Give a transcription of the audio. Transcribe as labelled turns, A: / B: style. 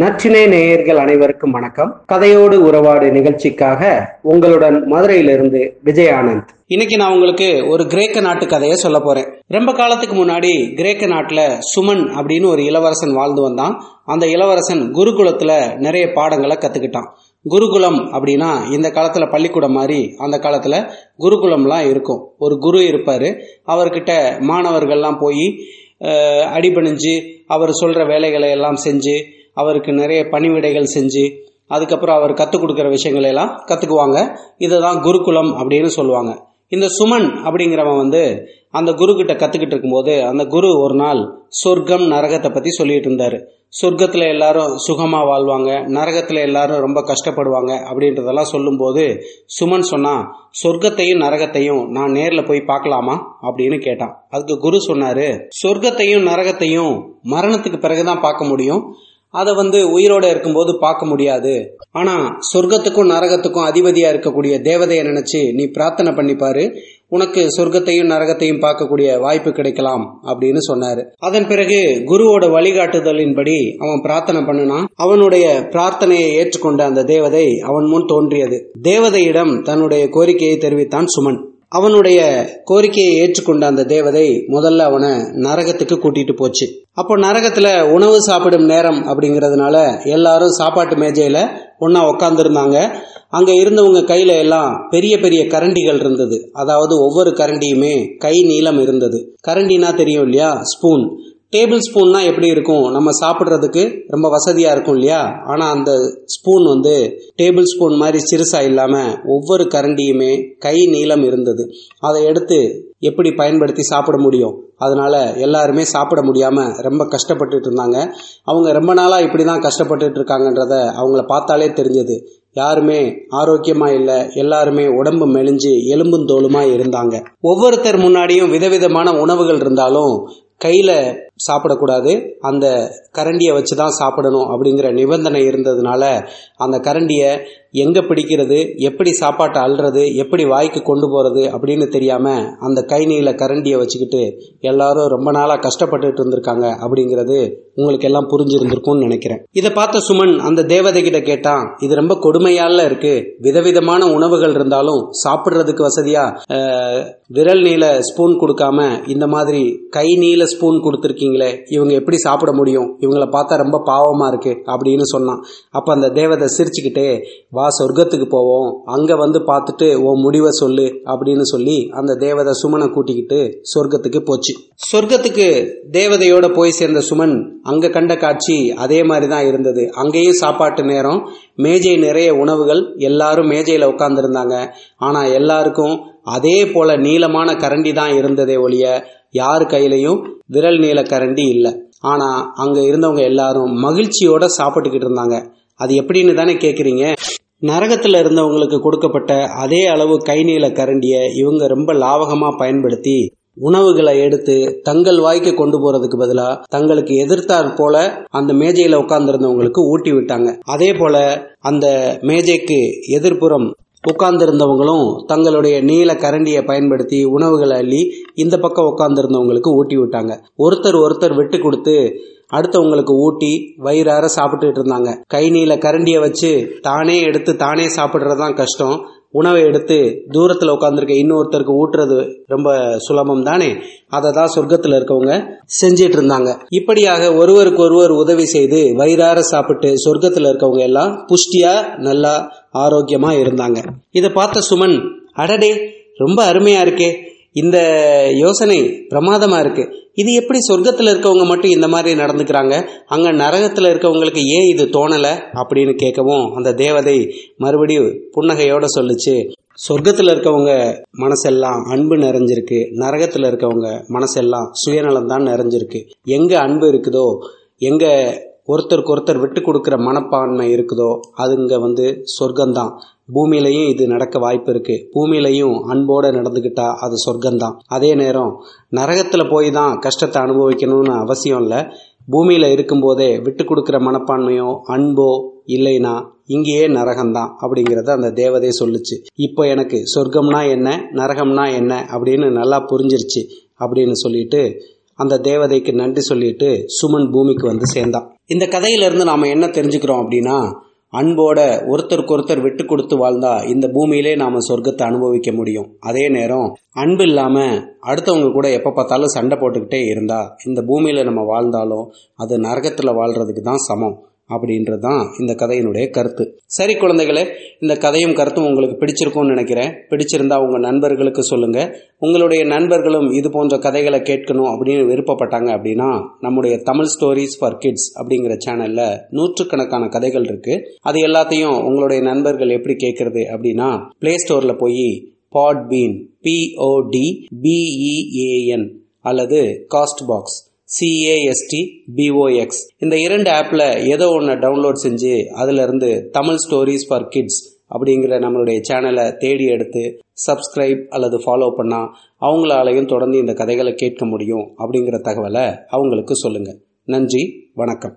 A: நற்றினை நேயர்கள் அனைவருக்கும் வணக்கம். கதையோடு உறவாடு நிகழ்ச்சிக்காக உங்களுடன் மதுரையிலிருந்து விஜய் ஆனந்த்
B: இன்னைக்கு நான் உங்களுக்கு ஒரு கிரேக்க நாட்டு கதையை சொல்ல போறேன். ரொம்ப காலத்துக்கு முன்னாடி கிரேக்க நாட்டுல சுமன் அப்படின்னு ஒரு இளவரசன் வாழ்ந்து வந்தான். அந்த இளவரசன் குருகுலத்துல நிறைய பாடங்களை கத்துக்கிட்டான். குருகுலம் அப்படின்னா இந்த காலத்துல பள்ளிக்கூடம் மாதிரி அந்த காலத்துல குருகுலம்லாம் இருக்கும். ஒரு குரு இருப்பாரு. அவர்கிட்ட மாணவர்கள்லாம் போய் அடிபணிஞ்சு அவர் சொல்ற வேலைகளை எல்லாம் செஞ்சு அவருக்கு நிறைய பணிவிடைகள் செஞ்சு அதுக்கப்புறம் அவர் கற்றுக் கொடுக்குற விஷயங்களை எல்லாம் கற்றுக்குவாங்க இதை தான் குருகுலம் அப்படின்னு சொல்லுவாங்க. இந்த சுமன் அப்படிங்கிறவன் வந்து அந்த குரு கிட்ட கத்துக்கிட்டு இருக்கும்போது அந்த குரு ஒரு நாள் சொர்க்கம் நரகத்தை பத்தி சொல்லிட்டு இருந்தாரு. சொர்க்கத்துல எல்லாரும் சுகமா வாழ்வாங்க நரகத்துல எல்லாரும் ரொம்ப கஷ்டப்படுவாங்க அப்படின்றதெல்லாம் சொல்லும்போது சுமன் சொன்னா சொர்க்கத்தையும் நரகத்தையும் நான் நேர்ல போய் பார்க்கலாமா அப்படின்னு கேட்டான். அதுக்கு குரு சொன்னாரு சொர்க்கத்தையும் நரகத்தையும் மரணத்துக்கு பிறகுதான் பார்க்க முடியும். அதை வந்து உயிரோட இருக்கும்போது பார்க்க முடியாது. ஆனா சொர்க்கத்துக்கும் நரகத்துக்கும் அதிபதியா இருக்கக்கூடிய தேவதையை நினைச்சு நீ பிரார்த்தனை பண்ணிப்பாரு உனக்கு சொர்க்கத்தையும் நரகத்தையும் பார்க்கக்கூடிய வாய்ப்பு கிடைக்கலாம் அப்படின்னு சொன்னாரு. அதன் பிறகு குருவோட வழிகாட்டுதலின்படி அவன் பிரார்த்தனை பண்ணினான். அவனுடைய பிரார்த்தனையை ஏற்றுக்கொண்ட அந்த தேவதை அவன் முன் தோன்றியது. தேவதையிடம் தன்னுடைய கோரிக்கையை தெரிவித்தான் சுமன். அவனுடைய கோரிக்கையை ஏற்றுக்கொண்ட அந்த தேவதை முதல்ல அவனை நரகத்துக்கு கூட்டிட்டு போச்சு. அப்போ நரகத்துல உணவு சாப்பிடும் நேரம் அப்படிங்கறதுனால எல்லாரும் சாப்பாட்டு மேஜையில ஒன்னா உட்காந்துருந்தாங்க அங்க இருந்தவங்க கையில எல்லாம் பெரிய பெரிய கரண்டிகள் இருந்தது. அதாவது ஒவ்வொரு கரண்டியுமே கை நீளம் இருந்தது. கரண்டினா தெரியும் இல்லையா? ஸ்பூன் டேபிள் ஸ்பூன்னா எப்படி இருக்கும்? நம்ம சாப்பிட்றதுக்கு ரொம்ப வசதியா இருக்கும் இல்லையா? ஆனா அந்த ஸ்பூன் வந்து டேபிள் ஸ்பூன் மாதிரி சிறுசா இல்லாம ஒவ்வொரு கரண்டியுமே கை நீளம் இருந்தது. அதை எடுத்து எப்படி பயன்படுத்தி சாப்பிட முடியும்? அதனால எல்லாருமே சாப்பிட முடியாம ரொம்ப கஷ்டப்பட்டுட்டு இருந்தாங்க. அவங்க ரொம்ப நாளா இப்படிதான் கஷ்டப்பட்டுட்டு இருக்காங்கன்றத அவங்கள பார்த்தாலே தெரிஞ்சது. யாருமே ஆரோக்கியமா இல்ல எல்லாருமே உடம்பு மெலிஞ்சு எலும்பும் தோலுமா இருந்தாங்க. ஒவ்வொருத்தர் முன்னாடியும் விதவிதமான உணவுகள் இருந்தாலும் கையில சாப்பிடக்கூடாது. அந்த கரண்டியை வச்சு தான் சாப்பிடணும் அப்படிங்கிற நிபந்தனை இருந்ததுனால அந்த கரண்டியை எங்கே பிடிக்கிறது எப்படி சாப்பாட்டை அல்றது எப்படி வாய்க்கு கொண்டு போகிறது அப்படின்னு தெரியாமல் அந்த கை நீல கரண்டியை வச்சுக்கிட்டு எல்லாரும் ரொம்ப நாளாக கஷ்டப்பட்டுட்டு இருந்திருக்காங்க அப்படிங்கிறது உங்களுக்கு எல்லாம் புரிஞ்சிருந்திருக்கும்னு நினைக்கிறேன். இதை பார்த்த சுமன் அந்த தேவதை கிட்ட கேட்டான் இது ரொம்ப கொடுமையால இருக்கு. விதவிதமான உணவுகள் இருந்தாலும் சாப்பிட்றதுக்கு வசதியா? விரல் நீல ஸ்பூன் கொடுக்காம இந்த மாதிரி கை நீல ஸ்பூன் கொடுத்துருக்கீங்களே இவங்க எப்படி சாப்பிட முடியும்? இவங்களை பார்த்தா ரொம்ப பாவமா இருக்கு. அப்படின்னு சொன்னான். அப்ப அந்த தேவதை சிரிச்சுக்கிட்டே வா சொர்க்கத்துக்கு போவோம். அங்கே வந்து பார்த்துட்டு ஓ முடிவை சொல்லு அப்படின்னு சொல்லி அந்த தேவதை சுமனை கூட்டிக்கிட்டு சொர்க்கத்துக்கு போச்சு. சொர்க்கத்துக்கு தேவதையோட போய் சேர்ந்த சுமன் அங்கே கண்ட காட்சி அதே மாதிரி தான் இருந்தது. அங்கேயும் சாப்பாட்டு நேரம் மேஜை நிறைய உணவுகள் எல்லாரும் மேஜையில் உட்காந்துருந்தாங்க ஆனால் எல்லாருக்கும் அதே போல நீளமான கரண்டி தான் இருந்ததே ஒழிய யார் கையிலையும் விரல் நீள கரண்டி இல்லை. ஆனா அங்க இருந்தவங்க எல்லாரும் மகிழ்ச்சியோட சாப்பிட்டுக்கிட்டு இருந்தாங்க. அது எப்படின்னு தானே கேக்குறீங்க? நரகத்தில் இருந்தவங்களுக்கு கொடுக்கப்பட்ட அதே அளவு கை நீள கரண்டிய இவங்க ரொம்ப லாவகமாக பயன்படுத்தி உணவுகளை எடுத்து தங்கள் வாய்க்கு கொண்டு போறதுக்கு பதிலா தங்களுக்கு எதிர்த்தாற் போல அந்த மேஜையில உட்கார்ந்திருந்தவங்களுக்கு ஊட்டி விட்டாங்க. அதே போல அந்த மேஜைக்கு எதிர்ப்புறம் உட்கார்ந்திருந்தவங்களும் தங்களுடைய நீல கரண்டியை பயன்படுத்தி உணவுகளை அள்ளி இந்த பக்கம் உட்கார்ந்திருந்தவங்களுக்கு ஊட்டி விட்டாங்க. ஒருத்தர் ஒருத்தர் விட்டு கொடுத்து அடுத்தவங்களுக்கு ஊட்டி வயிறார சாப்பிட்டுட்டு இருந்தாங்க. கை நீல கரண்டியை வச்சு தானே எடுத்து தானே சாப்பிட்றதுதான் கஷ்டம். உணவை எடுத்து தூரத்தில் உட்காந்துருக்க இன்னொருத்தருக்கு ஊட்டுறது ரொம்ப சுலபம் தானே? அதை தான் சொர்க்கத்தில் இருக்கவங்க செஞ்சிட்டு இருந்தாங்க. இப்படியாக ஒருவருக்கு ஒருவர் உதவி செய்து வயிறார சாப்பிட்டு சொர்க்கத்தில் இருக்கவங்க எல்லாம் புஷ்டியா நல்லா ஆரோக்கியமா இருந்தாங்க. இதை பார்த்த சுமன் அடடே ரொம்ப அருமையா இருக்கே. இந்த யோசனை பிரமாதமாக இருக்குது இது எப்படி சொர்க்கத்தில் இருக்கவங்க மட்டும் இந்த மாதிரி நடந்துக்கிறாங்க? அங்கே நரகத்தில் இருக்கவங்களுக்கு ஏன் இது தோணலை? அப்படின்னு கேட்கவும் அந்த தேவதை மறுபடியும் புன்னகையோடு சொல்லுச்சு. சொர்க்கத்தில் இருக்கவங்க மனசெல்லாம் அன்பு நிறைஞ்சிருக்கு. நரகத்தில் இருக்கவங்க மனசெல்லாம் சுயநலம் தான் நிறைஞ்சிருக்கு. எங்கே அன்பு இருக்குதோ எங்கே ஒருத்தருக்கு ஒருத்தர் விட்டு கொடுக்குற மனப்பான்மை இருக்குதோ அதுங்க வந்து சொர்க்கம்தான். பூமியிலையும் இது நடக்க வாய்ப்பு இருக்கு. பூமியிலையும் அன்போடு நடந்துக்கிட்டா அது சொர்க்கம்தான். அதே நேரம் நரகத்தில் போய் தான் கஷ்டத்தை அனுபவிக்கணும்னு அவசியம் இல்லை. பூமியில் இருக்கும்போதே விட்டு கொடுக்குற மனப்பான்மையோ அன்போ இல்லைனா இங்கேயே நரகம்தான் அப்படிங்கிறத அந்த தேவதை சொல்லுச்சு. இப்போ எனக்கு சொர்க்கம்னா என்ன நரகம்னா என்ன அப்படின்னு நல்லா புரிஞ்சிருச்சு அப்படின்னு சொல்லிட்டு அந்த தேவதைக்கு நன்றி சொல்லிட்டு சுமன் பூமிக்கு வந்து சேர்ந்தான். இந்த கதையிலிருந்து நாம என்ன தெரிஞ்சுக்கிறோம் அப்படின்னா அன்போட ஒருத்தருக்கு ஒருத்தர் விட்டு கொடுத்து வாழ்ந்தா இந்த பூமியிலே நாம சொர்க்கத்தை அனுபவிக்க முடியும். அதே நேரம் அன்பு இல்லாம அடுத்தவங்க கூட எப்ப பார்த்தாலும் சண்டை போட்டுக்கிட்டே இருந்தா இந்த பூமியில நம்ம வாழ்ந்தாலும் அது நரகத்துல வாழ்றதுக்கு தான் சமம். அப்படின்றது தான் இந்த கதையினுடைய கருத்து. சரி குழந்தைகளே இந்த கதையும் கருத்தும் உங்களுக்கு பிடிச்சிருக்கும்னு நினைக்கிறேன். பிடிச்சிருந்தா உங்கள் நண்பர்களுக்கு சொல்லுங்க. உங்களுடைய நண்பர்களும் இது போன்ற கதைகளை கேட்கணும் அப்படின்னு விருப்பப்பட்டாங்க அப்படின்னா நம்முடைய தமிழ் ஸ்டோரிஸ் ஃபார் கிட்ஸ் அப்படிங்கிற சேனலில் நூற்றுக்கணக்கான கதைகள் இருக்கு. அது எல்லாத்தையும் உங்களுடைய நண்பர்கள் எப்படி கேட்கறது அப்படின்னா பிளே ஸ்டோரில் போய் Podbean P O D B E A N அல்லது Castbox C A S T B O X இந்த இரண்டு ஆப்பில் ஏதோ ஒன்று டவுன்லோட் செஞ்சு அதிலிருந்து தமிழ் ஸ்டோரிஸ் ஃபார் கிட்ஸ் அப்படிங்கிற நம்மளுடைய சேனலை தேடி எடுத்து சப்ஸ்கிரைப் அல்லது ஃபாலோ பண்ணால் அவங்களாலையும் தொடர்ந்து இந்த கதைகளை கேட்க முடியும் அப்படிங்கிற தகவலை அவங்களுக்கு சொல்லுங்கள் நன்றி வணக்கம்.